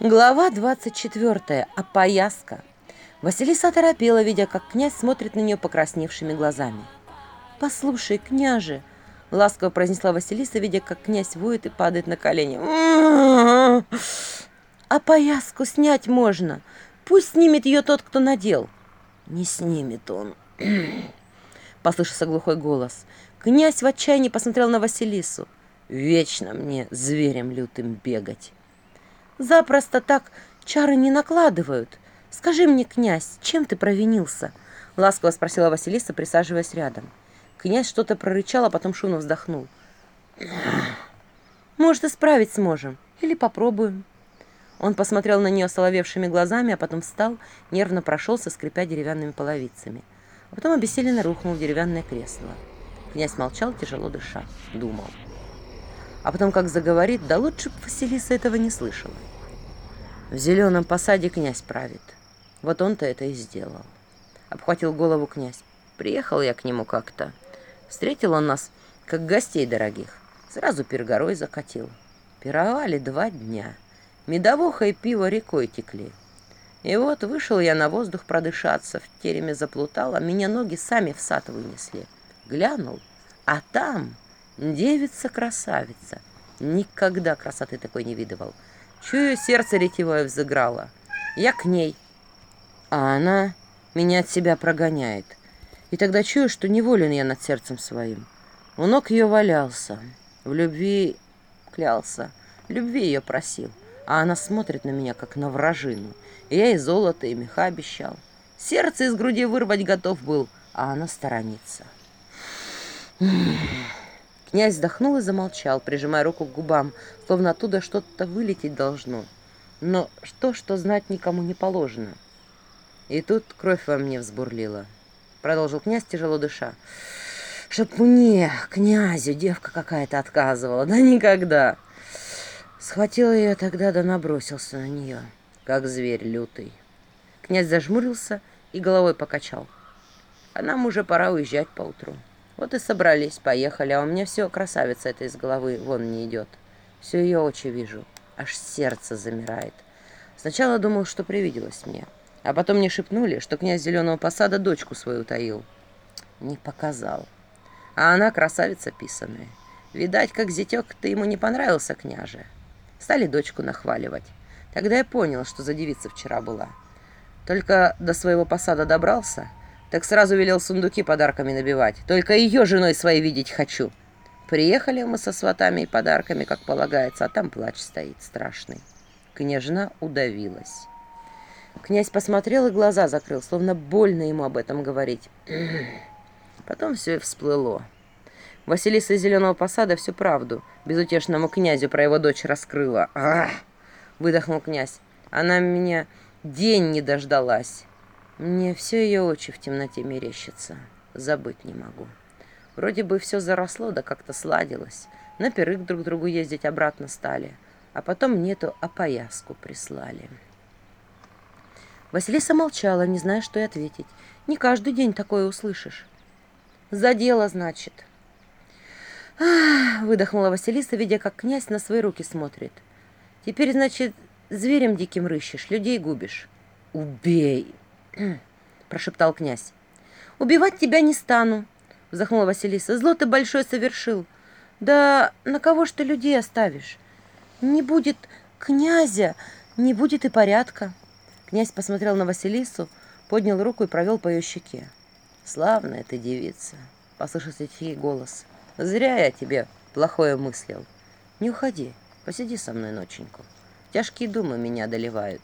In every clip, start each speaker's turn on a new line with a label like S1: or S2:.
S1: Глава 24. Опояска. Василиса торопела, видя, как князь смотрит на нее покрасневшими глазами. «Послушай, княже!» — ласково произнесла Василиса, видя, как князь воет и падает на колени. «А пояску снять можно! Пусть снимет ее тот, кто надел!» «Не снимет он!» — послышался глухой голос. Князь в отчаянии посмотрел на Василису. «Вечно мне зверем лютым бегать!» Запросто так чары не накладывают. Скажи мне, князь, чем ты провинился? Ласково спросила Василиса, присаживаясь рядом. Князь что-то прорычал, а потом шумно вздохнул. Может, исправить сможем. Или попробуем. Он посмотрел на нее соловевшими глазами, а потом встал, нервно прошелся, скрипя деревянными половицами. А потом обессиленно рухнул в деревянное кресло. Князь молчал, тяжело дыша, думал а потом как заговорит, да лучше бы Василиса этого не слышала. В зеленом посаде князь правит. Вот он-то это и сделал. Обхватил голову князь. Приехал я к нему как-то. Встретил он нас, как гостей дорогих. Сразу пергорой закатил. Пировали два дня. Медовуха и пиво рекой текли. И вот вышел я на воздух продышаться, в тереме заплутал, а меня ноги сами в сад вынесли. Глянул, а там Девица-красавица. Никогда красоты такой не видывал. Чую, сердце ретевое взыграло. Я к ней. А она меня от себя прогоняет. И тогда чую, что неволен я над сердцем своим. У ног ее валялся. В любви клялся. Любви ее просил. А она Князь вздохнул и замолчал, прижимая руку к губам, словно оттуда что-то вылететь должно. Но что, что знать никому не положено? И тут кровь во мне взбурлила. Продолжил князь, тяжело дыша. Чтоб мне, князю, девка какая-то отказывала. Да никогда. Схватил ее тогда, да набросился на нее, как зверь лютый. Князь зажмурился и головой покачал. А нам уже пора уезжать поутру. Вот и собрались, поехали, а у меня все красавица эта из головы вон не идет. Все ее очи вижу, аж сердце замирает. Сначала думал, что привиделось мне, а потом мне шепнули, что князь Зеленого Посада дочку свою утаил. Не показал. А она красавица писаная. Видать, как зятек ты ему не понравился, княже. Стали дочку нахваливать. Тогда я понял, что за девица вчера была. Только до своего посада добрался — так сразу велел сундуки подарками набивать. Только ее женой своей видеть хочу. Приехали мы со сватами и подарками, как полагается, а там плач стоит страшный. Княжна удавилась. Князь посмотрел и глаза закрыл, словно больно ему об этом говорить. Потом все и всплыло. Василиса из Зеленого Посада всю правду безутешному князю про его дочь раскрыла. «Ах!» — выдохнул князь. «Она меня день не дождалась». Мне все ее очи в темноте мерещатся. Забыть не могу. Вроде бы все заросло, да как-то сладилось. На пиры друг другу ездить обратно стали. А потом мне эту опояску прислали. Василиса молчала, не зная, что и ответить. Не каждый день такое услышишь. «За дело, значит». Ах, выдохнула Василиса, видя, как князь на свои руки смотрит. «Теперь, значит, зверем диким рыщешь, людей губишь». «Убей!» прошептал князь. «Убивать тебя не стану», — вздохнула Василиса. «Зло ты большое совершил. Да на кого ж ты людей оставишь? Не будет князя, не будет и порядка». Князь посмотрел на Василису, поднял руку и провел по ее щеке. «Славная ты девица», — послышался тихий голос. «Зря я тебе плохое мыслил. Не уходи, посиди со мной ноченьку. Тяжкие думы меня одолевают.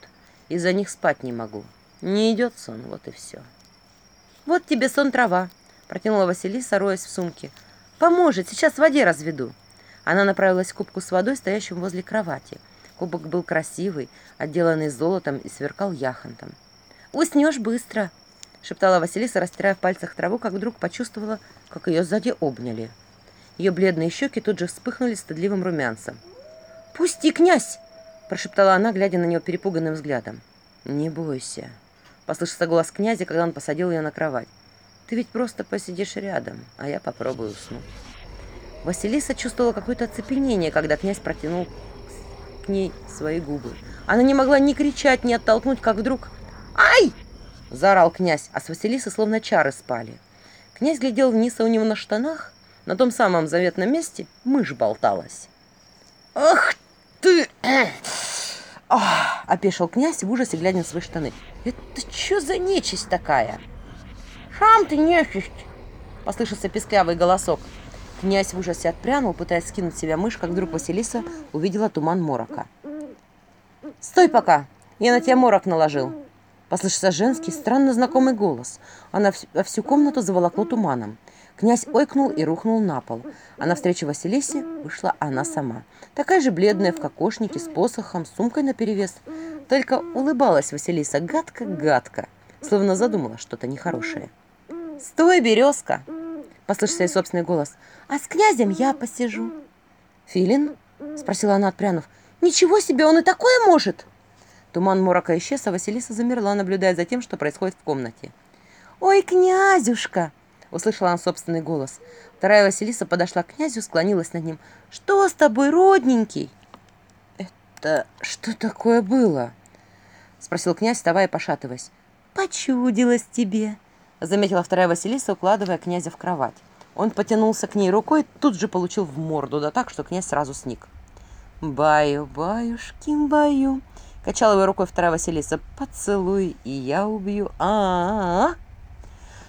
S1: Из-за них спать не могу». Не идет сон, вот и все. Вот тебе сон трава, протянула Василиса, роясь в сумке. Поможет, сейчас в воде разведу. Она направилась к кубку с водой, стоящему возле кровати. Кубок был красивый, отделанный золотом и сверкал яхонтом. «Уснешь быстро!» — шептала Василиса, растирая в пальцах траву, как вдруг почувствовала, как ее сзади обняли. Ее бледные щеки тут же вспыхнули стыдливым румянцем. «Пусти, князь!» – прошептала она, глядя на него перепуганным взглядом. «Не бойся», Послышался голос князя, когда он посадил ее на кровать. «Ты ведь просто посидишь рядом, а я попробую уснуть». Василиса чувствовала какое-то оцепенение, когда князь протянул к ней свои губы. Она не могла ни кричать, ни оттолкнуть, как вдруг... «Ай!» – заорал князь, а с Василисы словно чары спали. Князь глядел опешил князь в ужасе, глядя на свои штаны. «Это что за нечисть такая?» Шам, ты нечисть!» – послышался песклявый голосок. Князь в ужасе отпрянул, пытаясь скинуть с себя мышь, как вдруг Василиса увидела туман морока. «Стой пока! Я на тебя морок наложил!» Послышался женский, странно знакомый голос. Она во всю комнату заволокло туманом. Князь ойкнул и рухнул на пол. А навстречу Василисе вышла она сама. Такая же бледная, в кокошнике, с посохом, с сумкой наперевес. Только улыбалась Василиса гадко-гадко, словно задумала что-то нехорошее. «Стой, березка!» – послышался ей собственный голос. «А с князем я посижу». «Филин?» – спросила она, отпрянув. «Ничего себе, он и такое может!» Туман морока исчез, а Василиса замерла, наблюдая за тем, что происходит в комнате. «Ой, князюшка!» – услышала она собственный голос. Вторая Василиса подошла к князю, склонилась над ним. «Что с тобой, родненький?» «Это что такое было?» – спросил князь, вставая Качала его рукой вторая Василиса. «Поцелуй, и я убью. а а, -а.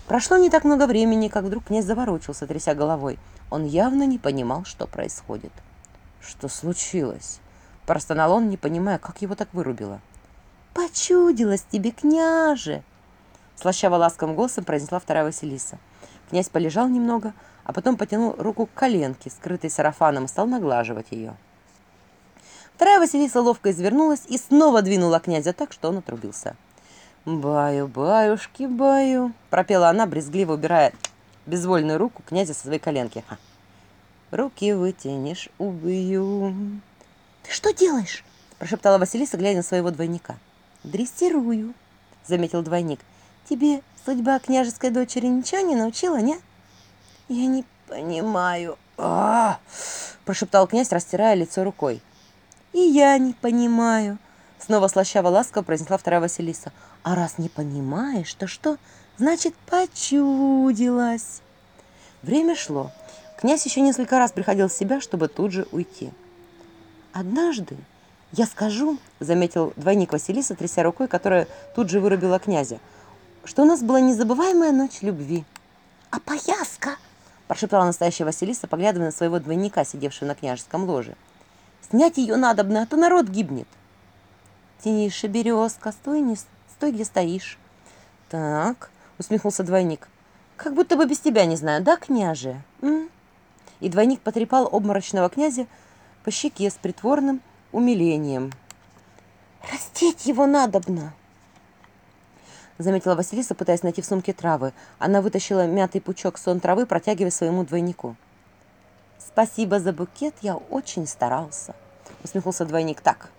S1: Прошло не так много времени, как вдруг князь заворочился, тряся головой. Он явно не понимал, что происходит. «Что случилось?» Простонал он, не понимая, как его так вырубило. «Почудилось тебе, княже!» Слащаво ласковым голосом произнесла вторая Василиса. Князь полежал немного, а потом потянул руку к коленке, скрытой сарафаном, и стал наглаживать ее. Вторая Василиса ловко извернулась и снова двинула князя так, что он отрубился. «Баю, баюшки, баю!» — пропела она, брезгливо убирая безвольную руку князя со своей коленки. Ха. «Руки вытянешь, убью!» «Ты что делаешь?» — прошептала Василиса, глядя на своего двойника. «Дрессирую», — заметил двойник. Тебе судьба княжеской дочери ничего не научила, не? Я не понимаю. А, -а, -а прошептал князь, растирая лицо рукой. И я не понимаю. Снова слащаво ласково произнесла вторая Василиса. А раз не понимаешь, то что? Значит, почудилась. Время шло. Князь еще несколько раз приходил в себя, чтобы тут же уйти. Однажды я скажу, заметил двойник Василиса, тряся рукой, которая тут снять ее надобно, а то народ гибнет. Тенейшая березка, стой, не, стой, где стоишь. Так, усмехнулся двойник. Как будто бы без тебя не знаю, да, княже? М? И двойник потрепал обморочного князя по щеке с притворным умилением. Растить его надобно, заметила Василиса, пытаясь найти в сумке травы. Она вытащила мятый пучок сон травы, протягивая своему двойнику. Спасибо за букет, я очень старался. Усмехнулся двойник так.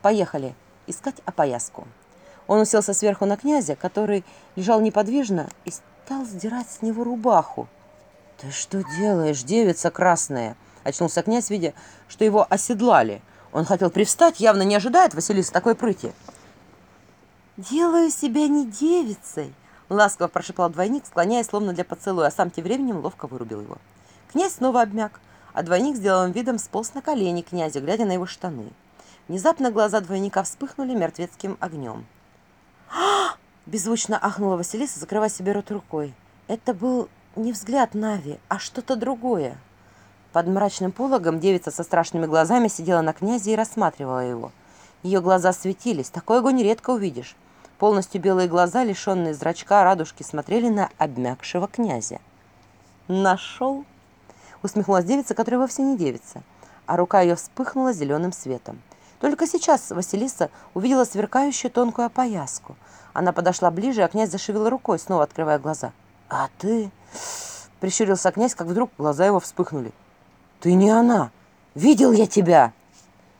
S1: Поехали искать опояску. Он уселся сверху на князя, который лежал неподвижно и стал сдирать с него рубаху. «Ты что делаешь, девица красная?» Очнулся князь, видя, что его оседлали. Он хотел привстать, явно не ожидает Василиса такой прыти. «Делаю себя не девицей», — ласково прошептал двойник, склоняясь словно для поцелуя, а сам тем временем ловко вырубил его. Князь снова обмяк, а двойник сделанным видом сполз на колени князя, глядя на его штаны. Внезапно глаза двойника вспыхнули мертвецким огнем. «А!» — беззвучно ахнула Василиса, закрывая себе рот рукой. Это был не взгляд Нави, а что-то другое. Под мрачным пологом девица со страшными глазами сидела на князе и рассматривала его. Ее глаза светились, такой огонь редко увидишь. Полностью белые глаза, лишенные зрачка, радужки, смотрели на обмякшего князя. «Нашел?» — усмехнулась девица, которая вовсе не девица, а рука ее вспыхнула зеленым светом. Только сейчас Василиса увидела сверкающую тонкую опояску. Она подошла ближе, а князь зашевел рукой, снова открывая глаза. «А ты...» — прищурился князь, как вдруг глаза его вспыхнули. «Ты не она! Видел я тебя!»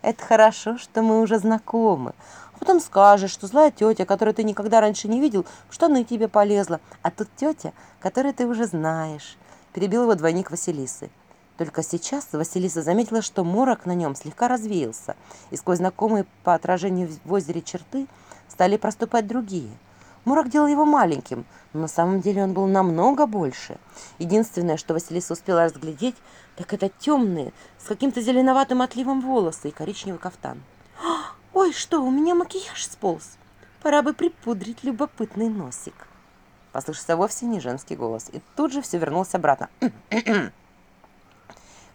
S1: «Это хорошо, что мы уже знакомы. А потом скажешь, что злая тетя, которую ты никогда раньше не видел, в штаны тебе полезла, а тут тетя, которую ты уже знаешь перебил его двойник Василисы. Только сейчас Василиса заметила, что морок на нем слегка развеялся, и сквозь знакомые по отражению в озере черты стали проступать другие. Морок делал его маленьким, но на самом деле он был намного больше. Единственное, что Василиса успела разглядеть, так это темные, с каким-то зеленоватым отливом волосы и коричневый кафтан. «Ой, что, у меня макияж сполз! Пора бы припудрить любопытный носик!» послышался вовсе не женский голос, и тут же все вернулся обратно.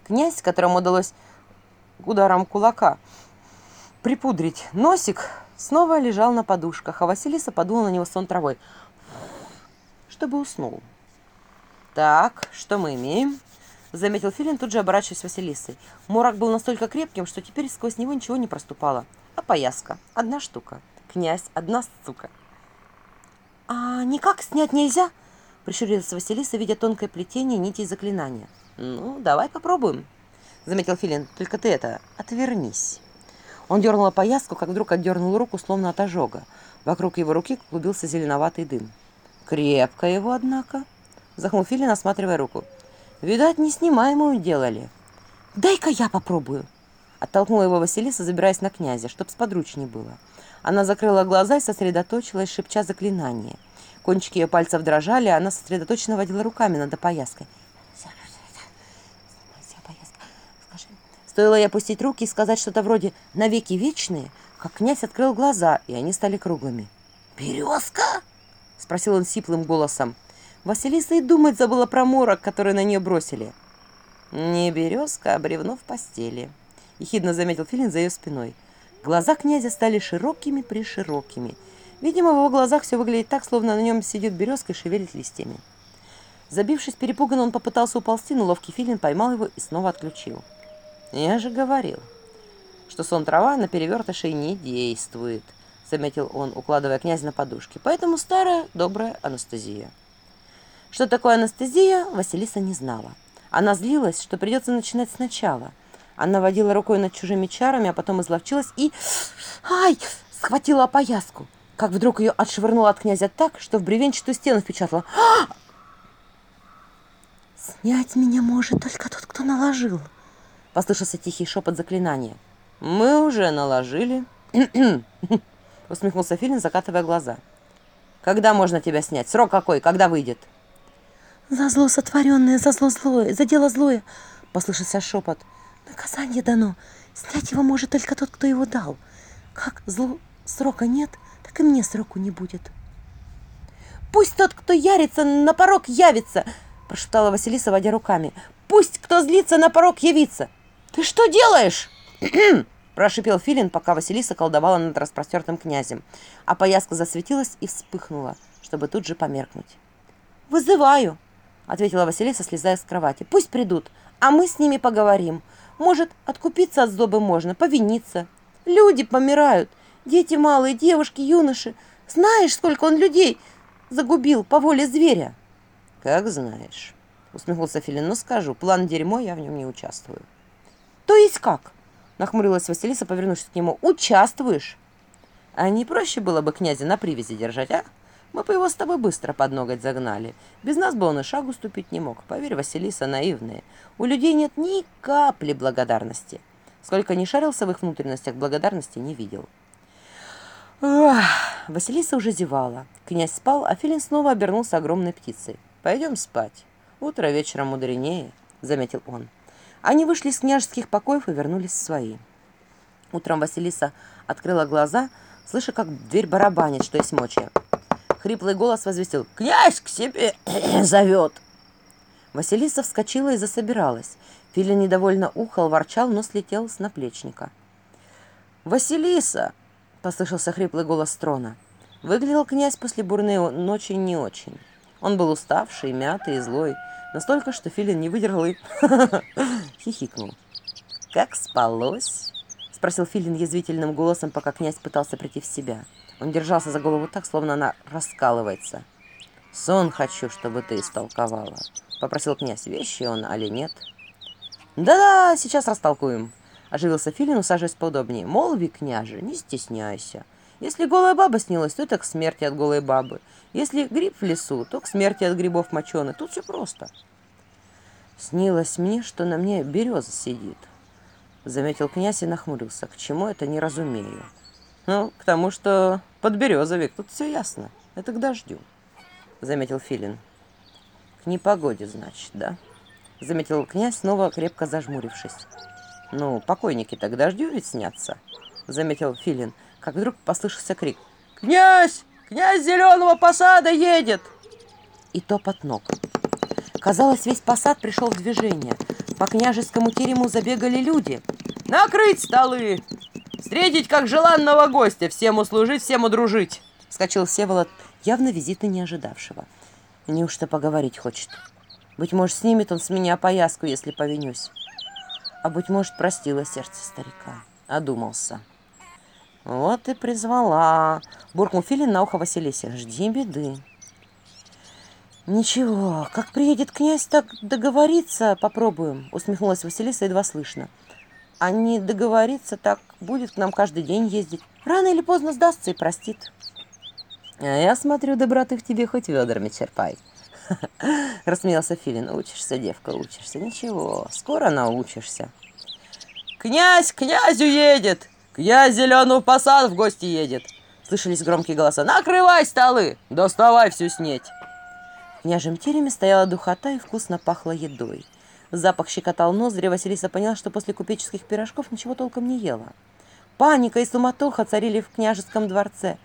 S1: Князь, которому удалось ударом кулака припудрить носик, снова лежал на подушках, а Василиса подула на него сон травой, чтобы уснул. «Так, что мы имеем?» — заметил Филин, тут же оборачиваясь Василисой. Морок был настолько крепким, что теперь сквозь него ничего не проступало. А пояска — одна штука. Князь — одна сука. «А никак снять нельзя?» – прищурилась Василиса, видя тонкое плетение нитей заклинания. «Ну, давай попробуем», – заметил Филин. «Только ты это, отвернись». Он дернул опояску, как вдруг отдернул руку, словно от ожога. Вокруг его руки клубился зеленоватый дым. «Крепко его, однако», – вздохнул Филин, осматривая руку. «Видать, неснимаемую делали». «Дай-ка я попробую», – оттолкнула его Василиса, забираясь на князя, чтоб сподручнее было. Она закрыла глаза и сосредоточилась, шепча заклинание. Кончики ее пальцев дрожали, а она сосредоточенно водила руками над опояской. Стоило ей опустить руки и сказать что-то вроде «навеки вечные», как князь открыл глаза, и они стали круглыми. «Березка?» — спросил он сиплым голосом. Василиса и думать забыла про морок, который на нее бросили. «Не березка, а Глаза князя стали широкими при широкими. Видимо, в его глазах все выглядит так, словно на нем сидит березка и шевелит листьями. Забившись перепуганно, он попытался уползти, но ловкий филин поймал его и снова отключил. «Я же говорил, что сон трава на перевертышей не действует», — заметил он, укладывая князя на подушке. «Поэтому старая добрая анестезия». Что такое анестезия, Василиса не знала. Она злилась, что придется начинать сначала — она водила рукой над чужими чарами, а потом изловчилась и... Ай! Схватила опояску. Как вдруг ее отшвырнула от князя так, что в бревенчатую стену впечатала. «А!» «Снять меня может только тот, кто наложил», — послышался тихий шепот заклинания. «Мы уже наложили», — усмехнулся Филин, закатывая глаза. «Когда можно тебя снять? Срок какой? Когда выйдет?»
S2: «За зло сотворенное, за зло злое, за дело злое!» — послышался шепот. Наказание дано. Снять его может только тот, кто его дал. Как злу срока нет, так и мне сроку не будет.
S1: «Пусть тот, кто ярится, на порог явится!» – прошептала Василиса, водя руками. «Пусть, кто злится, на порог явится!» «Ты что делаешь?» прошипел Филин, пока Василиса колдовала над распростертым князем, а пояска засветилась и вспыхнула, чтобы тут же померкнуть. «Вызываю!» – ответила Василиса, слезая с кровати. «Пусть придут, а мы с ними поговорим. Может, откупиться от злобы можно, повиниться. Люди помирают. Дети малые, девушки, юноши. Знаешь, сколько он людей загубил по воле зверя? Как знаешь, усмехнулся Филин. Но ну, скажу, план дерьмо, я в нем не участвую. То есть как? Нахмурилась Василиса, повернувшись к нему. Участвуешь? А не проще было бы князя на привязи держать, а? Мы бы его с тобой быстро под ноготь загнали. Без нас бы он и шагу ступить не мог. Поверь, Василиса, наивная. У людей нет ни капли благодарности. Сколько ни шарился в их внутренностях, благодарности не видел». Ах, Василиса уже зевала. Князь спал, а Филин снова обернулся огромной птицей. «Пойдем спать. Утро вечером мудренее», — заметил он. Они вышли из княжеских покоев и вернулись в свои. Утром Василиса открыла глаза, слыша, как дверь барабанит, что есть мочи. Хриплый голос возвестил. «Князь к себе зовет!» Василиса вскочила и засобиралась. Филин недовольно ухал, ворчал, но слетел с наплечника. «Василиса!» — послышался хриплый голос трона. Выглядел князь после бурной ночи не очень. Он был уставший, мятый и злой. Настолько, что Филин не выдержал и хихикнул. «Как спалось?» — спросил Филин язвительным голосом, пока князь пытался прийти в себя. — он держался за голову так, словно она раскалывается. «Сон хочу, чтобы ты истолковала», — попросил князь, вещи он али нет. «Да-да, сейчас растолкуем», — оживился Филин, усаживаясь поудобнее. «Молви, княже, не стесняйся. Если голая баба снилась, то это к смерти от голой бабы. Если гриб в лесу, то к смерти от грибов моченых. Тут все просто». «Снилось мне, что на мне береза сидит», — заметил князь и нахмурился. «К чему это, не разумею». Ну, к тому, что под березовик тут все ясно. Это к дождю, заметил Филин. К непогоде, значит, да? Заметил князь, снова крепко зажмурившись. Ну, покойники так дождю ведь снятся, заметил Филин, как вдруг послышался крик. «Князь! Князь Зеленого посада едет!» И топот ног. Казалось, весь посад пришел в движение. По княжескому терему забегали люди. «Накрыть столы! Встретить как желанного гостя, всем услужить, всем удружить!» — вскочил Всеволод, явно визита не ожидавшего. «Неужто поговорить хочет? Быть может, снимет он с меня пояску, если повинюсь. А быть может, простило сердце старика. Одумался». «Вот и призвала!» — буркнул Филин на ухо Василисе. «Жди беды!» «Ничего, как приедет князь, так договориться попробуем», — усмехнулась Василиса едва слышно они а договориться так будет к нам каждый день ездить. Рано или поздно сдастся и простит. А я смотрю, доброты в тебе хоть ведрами черпай. Рассмеялся Филин. Учишься, девка, учишься. Ничего, скоро научишься. Князь князю едет! Князь Зеленого Посад в гости едет! Слышались громкие голоса. Накрывай столы! Доставай всю снеть! В княжем тереме стояла духота и вкусно пахло едой. Запах щекотал ноздри, Василиса поняла, что после купеческих пирожков ничего толком не ела. Паника и суматоха царили в княжеском дворце.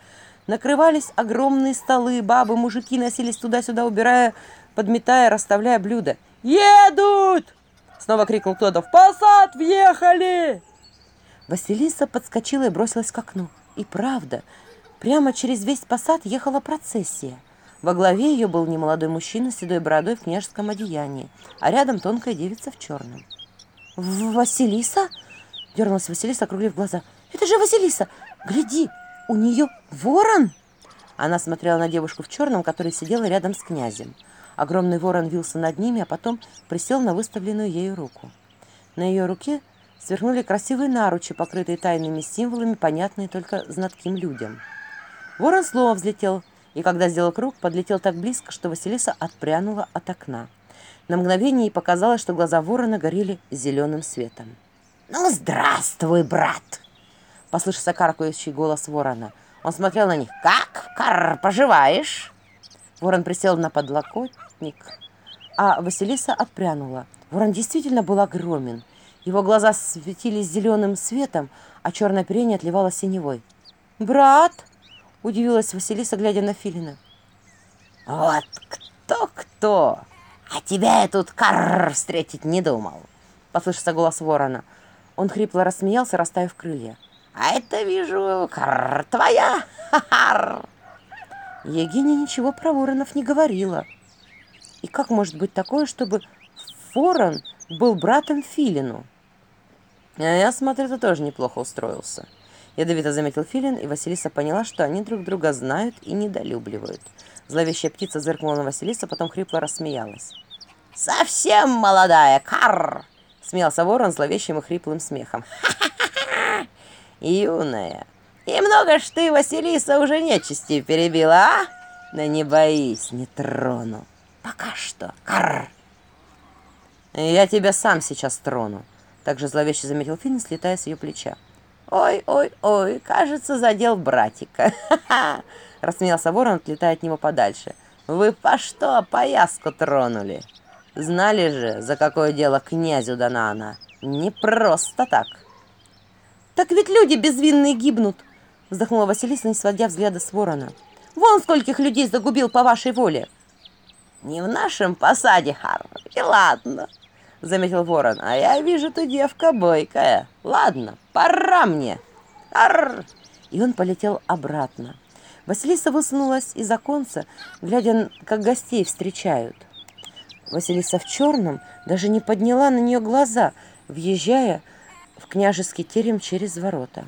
S1: Накрывались огромные столы, бабы, мужики носились туда-сюда, убирая, подметая, расставляя блюда. «Едут!» — снова крикнул Во главе ее был немолодой мужчина с седой бородой в княжеском одеянии, а рядом тонкая девица в черном. «Василиса?» – дернулась Василиса, округлив глаза. «Это же Василиса! Гляди, у нее ворон!» Она смотрела на девушку в черном, которая сидела рядом с князем. Огромный ворон вился над ними, а потом присел на выставленную ею руку. На ее руке сверхнули красивые наручи, покрытые тайными символами, понятные только знатким людям. Ворон снова взлетел и когда сделал круг, подлетел так близко, что Василиса отпрянула от окна. На мгновение ей показалось, что глаза ворона горели зеленым светом. «Ну, здравствуй, брат!» — послышался каркающий голос ворона. Он смотрел на них. «Как, Кар, поживаешь?» Ворон присел на подлокотник, а Василиса отпрянула. Ворон действительно был огромен. Его глаза светились зеленым светом, а черное оперение отливало синевой. «Брат!» удивилась Василиса, глядя на Филина. «Вот кто-кто! А тебя я тут карр встретить не думал!» Послышался голос ворона. Он хрипло рассмеялся, расставив крылья. «А это, вижу, карр твоя! Ха-хар!» Егиня ничего про воронов не говорила. И как может быть такое, чтобы ворон был братом Филину? А я смотрю, ты тоже неплохо устроился ядовито заметил Филин, и Василиса поняла, что они друг друга знают и недолюбливают. Зловещая птица зыркнула на Василиса, потом хрипло рассмеялась. «Совсем молодая, карр!» — смеялся ворон зловещим и хриплым смехом. «Ха-ха-ха! Юная! И много ж ты, Василиса, уже нечисти перебила, а? Да не боись, не трону. Пока что, карр!» «Я тебя сам сейчас трону!» — также зловеще заметил Филин, слетая с ее плеча. «Ой-ой-ой, кажется, задел братика!» Рассмеялся ворон, отлетая от него подальше. «Вы по что пояску тронули? Знали же, за какое дело князю дана она? Не просто так!» «Так ведь люди безвинные гибнут!» Вздохнула Василиса, не сводя взгляда с ворона. «Вон скольких людей загубил по вашей заметил ворон. «А я вижу, ты девка бойкая. Ладно, пора мне!» Арр! И он полетел обратно. Василиса высунулась из оконца, глядя, как гостей встречают. Василиса в черном даже не подняла на нее глаза, въезжая в княжеский терем через ворота.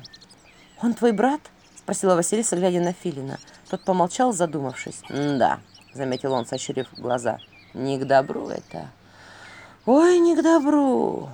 S1: «Он твой брат?» – спросила Василиса, глядя на Филина. Тот помолчал, задумавшись. «Да», – заметил он, сощурив глаза. «Не к добру это». Ой, не к добру.